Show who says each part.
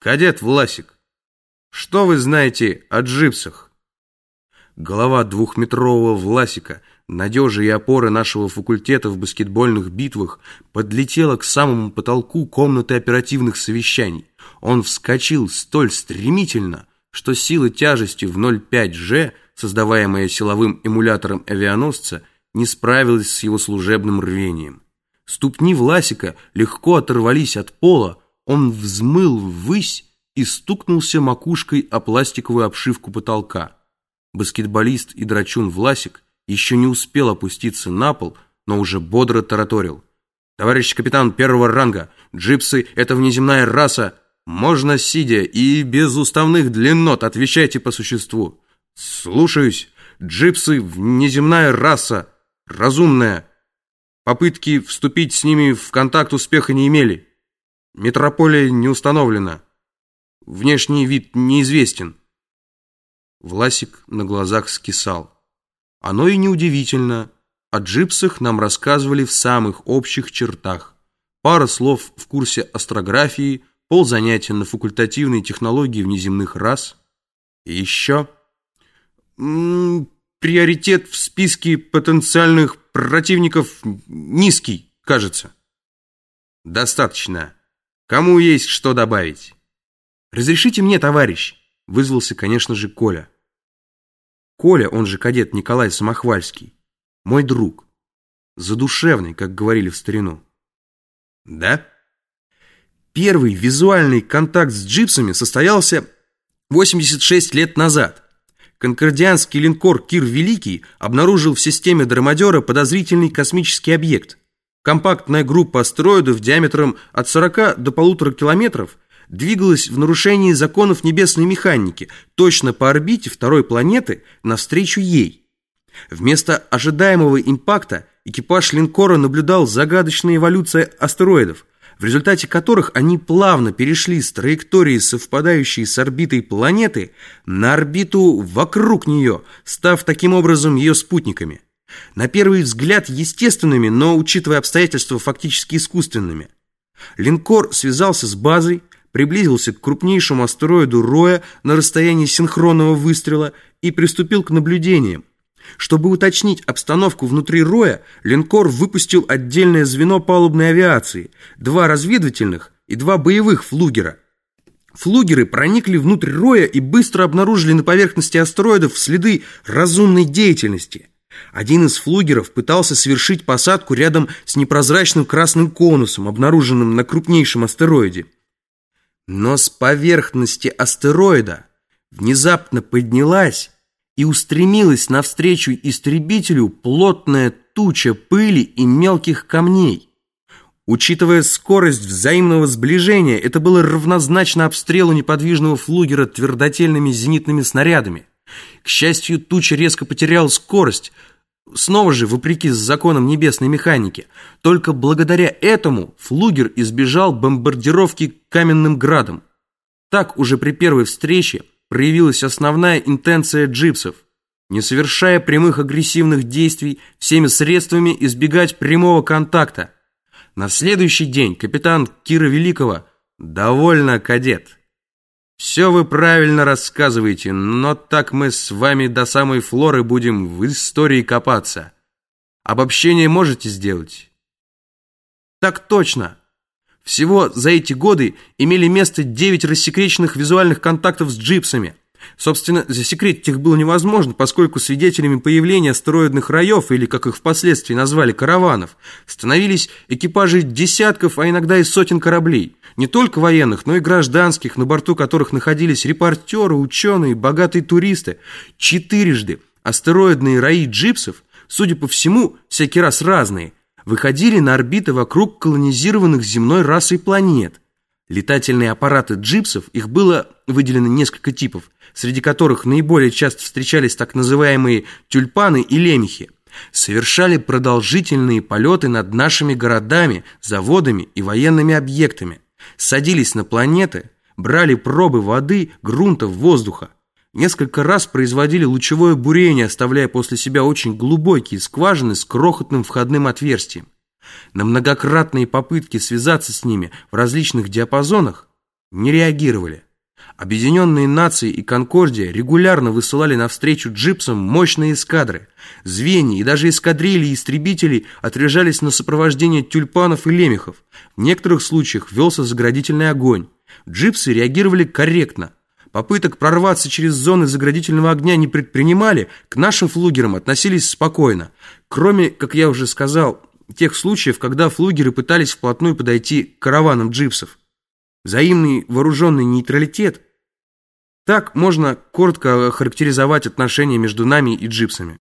Speaker 1: Кадет Власик, что вы знаете о джипсах? Голова двухметрового Власика, надежи и опоры нашего факультета в баскетбольных битвах, подлетела к самому потолку комнаты оперативных совещаний. Он вскочил столь стремительно, что сила тяжести в 0,5G, создаваемая силовым эмулятором авианосца, не справилась с его служебным рвением. Ступни Власика легко оторвались от пола, он взмыл ввысь и стукнулся макушкой о пластиковую обшивку потолка. Баскетболист и драчун Власик еще не успел опуститься на пол, но уже бодро тараторил. «Товарищ капитан первого ранга, джипсы — это внеземная раса, можно сидя и без уставных длиннот, отвечайте по существу. Слушаюсь, джипсы — внеземная раса, разумная. Попытки вступить с ними в контакт успеха не имели. Метрополия не установлена. Внешний вид неизвестен. Власик на глазах скисал. Оно и неудивительно. О джипсах нам рассказывали в самых общих чертах. Пара слов в курсе астрографии, пол занятия на факультативной технологии внеземных рас. И еще... М -м, приоритет в списке потенциальных противников низкий, кажется. Достаточно. Кому есть что добавить? Разрешите мне, товарищ, вызвался, конечно же, Коля. Коля, он же кадет Николай Самохвальский, мой друг. Задушевный, как говорили в старину. Да? Первый визуальный контакт с джипсами состоялся 86 лет назад. Конкордианский линкор «Кир Великий» обнаружил в системе Драмадера подозрительный космический объект – Компактная группа астероидов диаметром от 40 до полутора километров двигалась в нарушении законов небесной механики точно по орбите второй планеты навстречу ей. Вместо ожидаемого импакта экипаж линкора наблюдал загадочная эволюция астероидов, в результате которых они плавно перешли с траектории, совпадающей с орбитой планеты, на орбиту вокруг нее, став таким образом ее спутниками. На первый взгляд естественными, но, учитывая обстоятельства, фактически искусственными. Линкор связался с базой, приблизился к крупнейшему астероиду Роя на расстоянии синхронного выстрела и приступил к наблюдениям. Чтобы уточнить обстановку внутри Роя, линкор выпустил отдельное звено палубной авиации, два разведывательных и два боевых флугера. Флугеры проникли внутрь Роя и быстро обнаружили на поверхности астероидов следы разумной деятельности – один из флугеров пытался совершить посадку рядом с непрозрачным красным конусом, обнаруженным на крупнейшем астероиде. Но с поверхности астероида внезапно поднялась и устремилась навстречу истребителю плотная туча пыли и мелких камней. Учитывая скорость взаимного сближения, это было равнозначно обстрелу неподвижного флугера твердотельными зенитными снарядами. К счастью, туча резко потеряла скорость, снова же вопреки законам небесной механики. Только благодаря этому флугер избежал бомбардировки каменным градом. Так уже при первой встрече проявилась основная интенция джипсов. Не совершая прямых агрессивных действий, всеми средствами избегать прямого контакта. На следующий день капитан Кира Великого «Довольно, кадет». Все вы правильно рассказываете, но так мы с вами до самой Флоры будем в истории копаться. Обобщение можете сделать? Так точно. Всего за эти годы имели место 9 рассекреченных визуальных контактов с джипсами. Собственно, засекретить их было невозможно, поскольку свидетелями появления астероидных раев, или, как их впоследствии назвали, караванов, становились экипажи десятков, а иногда и сотен кораблей. Не только военных, но и гражданских, на борту которых находились репортеры, ученые, богатые туристы. Четырежды астероидные раи джипсов, судя по всему, всякий раз разные, выходили на орбиты вокруг колонизированных земной расой планет. Летательные аппараты джипсов, их было выделено несколько типов, среди которых наиболее часто встречались так называемые тюльпаны и лемехи, совершали продолжительные полеты над нашими городами, заводами и военными объектами садились на планеты, брали пробы воды, грунта, воздуха. Несколько раз производили лучевое бурение, оставляя после себя очень глубокие скважины с крохотным входным отверстием. На многократные попытки связаться с ними в различных диапазонах не реагировали. Объединенные нации и Конкордия регулярно высылали навстречу джипсам мощные эскадры. Звенья и даже эскадрильи истребителей отряжались на сопровождение тюльпанов и лемехов. В некоторых случаях велся заградительный огонь. Джипсы реагировали корректно. Попыток прорваться через зоны заградительного огня не предпринимали, к нашим флугерам относились спокойно. Кроме, как я уже сказал, тех случаев, когда флугеры пытались вплотную подойти к караванам джипсов. Взаимный вооруженный нейтралитет – так можно коротко характеризовать отношения между нами и джипсами.